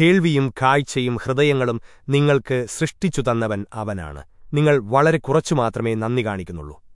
കേൾവിയും കാഴ്ചയും ഹൃദയങ്ങളും നിങ്ങൾക്ക് സൃഷ്ടിച്ചു തന്നവൻ അവനാണ്. നിങ്ങൾ വളരെ കുറച്ചു മാത്രമേ നന്ദി കാണിക്കുന്നുള്ളൂ.